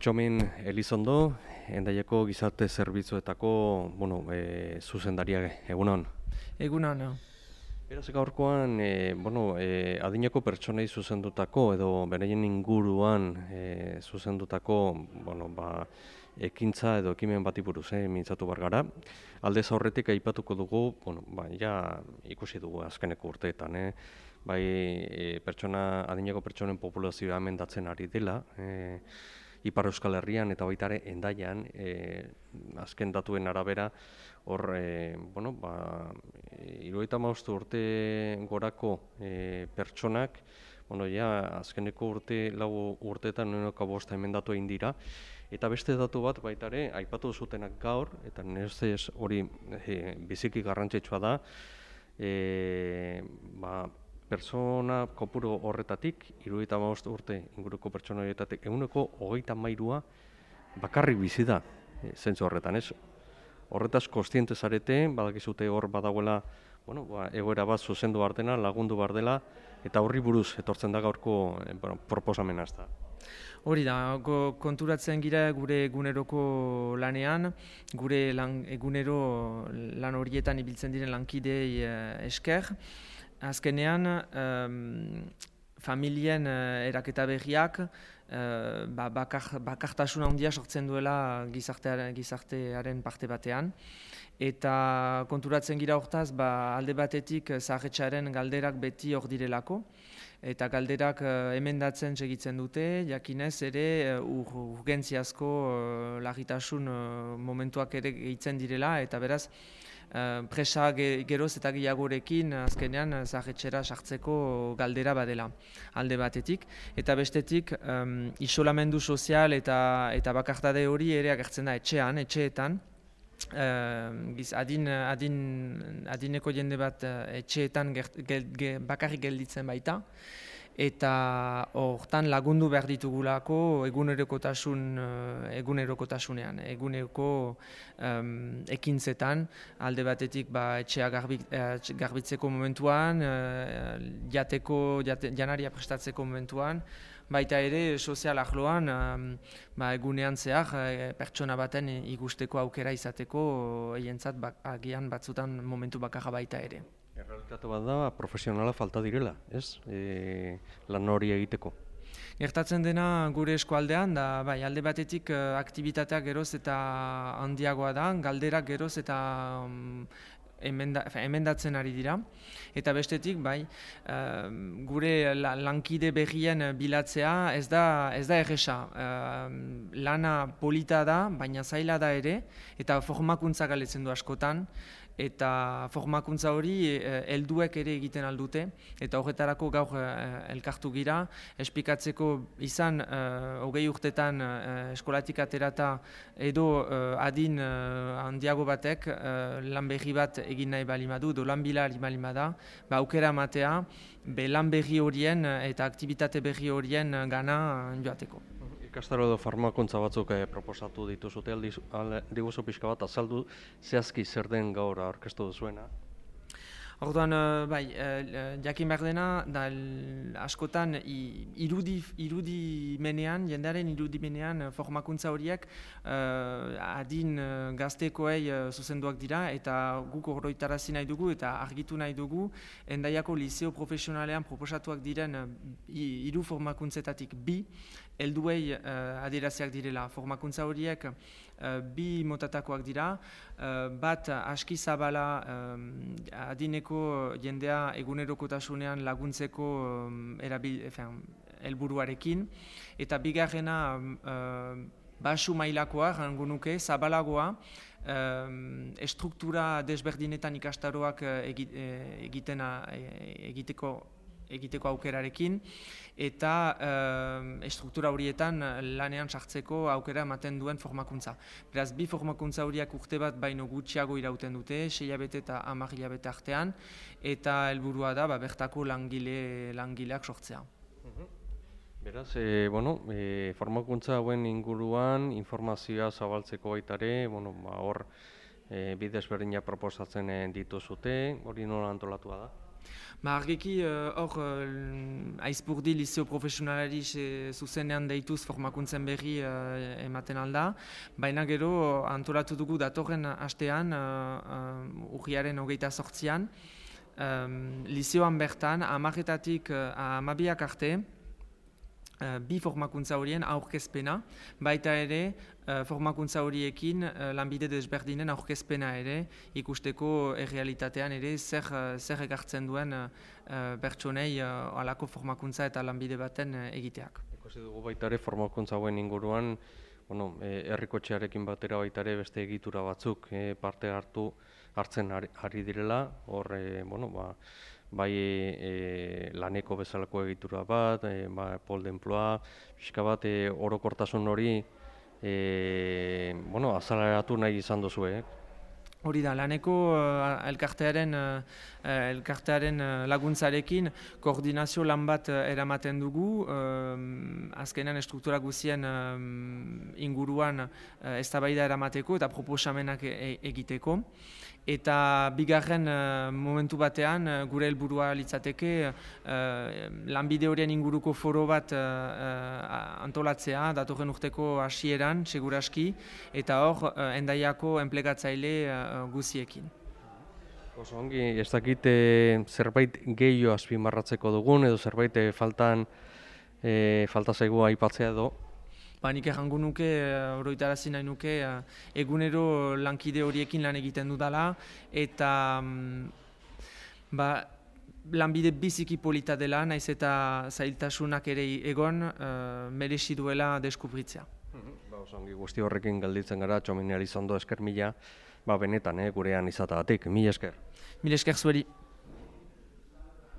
Txomin Elizondo, endaiako gizarte zerbitzuetako bueno, e, zuzendaria egunon. Egunon. Beraz, gaurkoan, e, bueno, e, adineko pertsonei zuzendutako edo bereien inguruan e, zuzendutako bueno, ba, ekintza edo ekimen bati buruz, eh, mintzatu bar gara. Alde aurretik aipatuko dugu, bueno, ba, ja ikusi dugu azkeneko urteetan, eh, bai e, pertsona, adineko pertsonen populazioa amendatzen ari dela, eh, Ipar Euskal Herrian eta baita ere endaian e, azken datuen arabera hor e, bueno, ba, urte gorako e, pertsonak bueno, ja, azkeneko urte lau urteetan nioneko bosta emendatu egin dira. Eta beste datu bat baita ere aipatu zutenak gaur eta ez hori e, biziki garrantzitsua da e, ba, persona kopuru horretatik, irudieta maost urte inguruko pertsona horietatik, eguneko hogeita mairua bakarrik bizi da, e, zentzu horretan, ez? Horretaz kostiente zarete, badakizute hor badagoela, bueno, ba, egoera bat zuzendu bartena, lagundu bar dela, eta horri buruz etortzen da gaurko e, bueno, proposamena ez da. Hori da, konturatzen gira gure eguneroko lanean, gure lan, egunero lan horietan ibiltzen diren lankidei eh, esker, azkenean um, familien uh, eraketa berriak uh, ba, bakar, bakartasuna handia sortzen duela gizartearen, gizartearen parte batean. Eta konturatzen gira hortaz, ba, alde batetik zahetxaren galderak beti hor direlako. Eta galderak uh, emendatzen segitzen dute, jakinez ere uh, urgentziazko uh, lagitasun uh, momentuak ere gehitzen direla, eta beraz, Uh, presa geroz eta gehiagorekin azkenean zahetxera sartzeko galdera badela alde batetik. Eta bestetik, um, isolamendu sozial eta, eta bakartade hori ere agertzen da etxean, etxeetan. Uh, adin, adin, adineko jende bat etxeetan bakarrik gelditzen baita eta hortan lagundu behar ditugulako egunerokotasun eh, egunerokotasunean eguneko um, ekintzetan alde batetik ba etxea eh, garbitzeko momentuan uh, jateko jate, janaria prestatzeko momentuan baita ere sozial ahloan um, ba, egunean zehar pertsona baten ikusteko aukera izateko hientzat ba, agian batzutan momentu bakarra baita ere. Errealitate bat da, profesionala falta direla, ez? E, lan hori egiteko. Gertatzen dena gure eskualdean, da bai, alde batetik uh, aktibitateak geroz eta handiagoa da, galderak geroz eta um, emenda, emendatzen ari dira. Eta bestetik, bai, uh, gure lankide berrien bilatzea ez da, ez da erresa. lana polita da, baina zaila da ere, eta formakuntza galetzen du askotan eta formakuntza hori eh, helduek ere egiten aldute eta horretarako gaur eh, elkartu gira espikatzeko izan eh, hogei urtetan eskolatik aterata edo adin handiago batek lan berri bat egin nahi balimadu, do lan bila balimada, ba aukera matea, be lan berri horien eta aktivitate berri horien gana joateko. Ikastaro edo farmakontza batzuk eh, proposatu dituzute, diguzu pixka bat azaldu zehazki zer den gaur aurkeztu duzuena? Orduan, uh, bai, uh, jakin behar dena, da askotan irudi, irudi menean, jendearen irudi menean formakuntza horiek adin gaztekoei zuzenduak dira eta guk horroitarazi nahi dugu eta argitu nahi dugu endaiako liceo profesionalean proposatuak diren uh, iru formakuntzetatik bi helduei uh, adieraziak direla. Formakuntza horiek bi motatakoak dira, uh, bat aski zabala um, adineko jendea egunerokotasunean laguntzeko erabil, efen, elburuarekin, eta bigarrena basu mailakoa, gangu nuke, zabalagoa, estruktura desberdinetan ikastaroak egiten, egiteko egiteko aukerarekin eta e, estruktura horietan lanean sartzeko aukera ematen duen formakuntza. Beraz, bi formakuntza horiak urte bat baino gutxiago irauten dute, sei abete eta amak hilabete artean, eta helburua da ba, bertako langile, langileak sortzea. Mhm. Beraz, e, bueno, e, formakuntza hauen inguruan informazioa zabaltzeko baitare, bueno, ba, hor e, bidez berdina proposatzen dituzute, hori nola antolatua da? Ba, argiki hor uh, aizpurdi liceo profesionalari zuzenean deituz formakuntzen berri uh, ematen alda, baina gero antolatu dugu datorren hastean uh, urriaren hogeita sortzian, um, liceoan bertan, amaretatik uh, amabiak arte, bi formakuntza horien aurkezpena, baita ere uh, formakuntza horiekin uh, lanbide desberdinen aurkezpena ere ikusteko errealitatean ere zer, zer egartzen duen bertsonei alako formakuntza eta lanbide baten egiteak. Ikusi dugu baita ere formakuntza hauen inguruan, bueno, herrikotxearekin batera baita ere beste egitura batzuk parte hartu hartzen ari, direla, hor, bueno, ba, bai e, laneko bezalako egitura bat, e, ba, pol denploa, pixka bat e, orokortasun hori e, bueno, azalaratu nahi izan duzu, eh? Hori da, laneko uh, elkartearen, uh, elkartearen laguntzarekin koordinazio lan bat eramaten dugu, uh, azkenean estruktura guzien inguruan uh, eztabaida eramateko eta proposamenak e egiteko. Eta bigarren uh, momentu batean gure helburua litzateke uh, lanbide horien inguruko foro bat uh, antolatzea datorren urteko hasieran seguraski. Eta hor uh, endaiako enplegatzaile guziekin. Oso ongi, ez dakit zerbait gehiago azpimarratzeko dugun edo zerbait faltan e, falta zaigu aipatzea edo ba, nik errangu nuke, oroitarazi nahi nuke, egunero lankide horiekin lan egiten dudala, eta um, ba, lanbide biziki polita dela, naiz eta zailtasunak ere egon, uh, merezi duela deskubritzea. Ba, osongi guzti horrekin galditzen gara, txomineari zondo esker mila, ba, benetan, eh, gurean izatagatik, mila esker. Mila esker zueri.